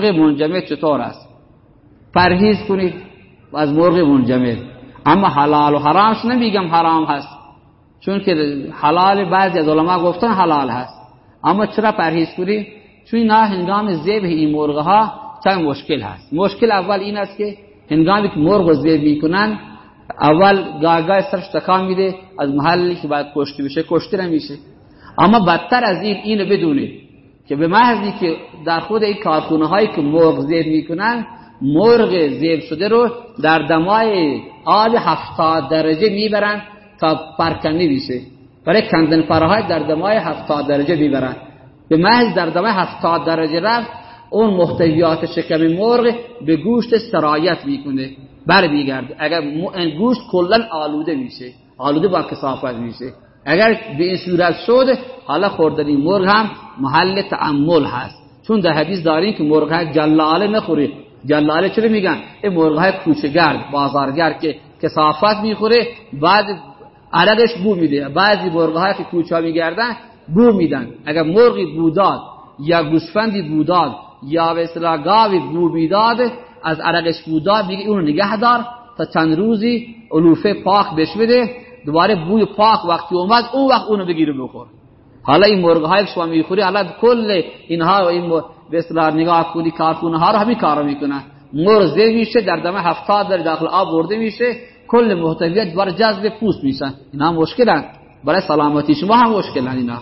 منجمد چطور است؟ پرهیز کنید از مرغ منجمد. اما حلال و حرامش نمیگم حرام هست. چون که حلال بعضی از علما گفتن حلال هست. اما چرا پرهیز کنید؟ چون نه هنگام ذبح این مرغ ها چند مشکل هست. مشکل اول این است که هنگامی که مرغ ذبح می‌کنن اول گاگاه سرش تکان میده از محلی که باید کشته بشه کشته نمیشه. اما بدتر از این اینو بدونید. که به محضی که در خود این کارخونه هایی که مرغ زیب می‌کنن مرغ زیب شده رو در دمای آب هفتاد درجه می‌برن تا پرکنی بیشه برای کندن پرهای در دمای هفتاد درجه می‌برن. به محض در دمای هفتاد درجه رفت اون محتویات شکم مرغ به گوشت سرایت می‌کنه. بر بیگرد اگر گوشت کلا آلوده میشه. آلوده با کسافت میشه. اگر به این صورت شد حالا خوردنی مرغ هم محل تعمل هست. چون در حدیث داریم که مرغ های جلاله نخوره جلاله چرا میگن؟ این مرغ های کوچگرد بازارگرد که کسافت می‌خوره بعد عددش بو میده. بعضی مرغ های که کوچا میگردن بو میدن. اگر مرغی بوداد یا گوسفندی بوداد یا به اصطلاح گاوی بو می‌داد از عرقش بوداد میگه اونو نگه دار تا چند روزی علوفه پاک بش بده. دوباره بوی پاک وقتی اومد اون وقت اونو بگیره بخور. حالا این مرغ های شما می‌خوری حالا کل اینها این به اصطلاح نگاه کنی کارخونه ها رو همین کارو می‌کنن مرغ میشه در دم هفتاد در داخل آب برده میشه کل محتویات بر جذب پوست میشن اینا مشکلن برای سلامتی شما هم مشکلن اینا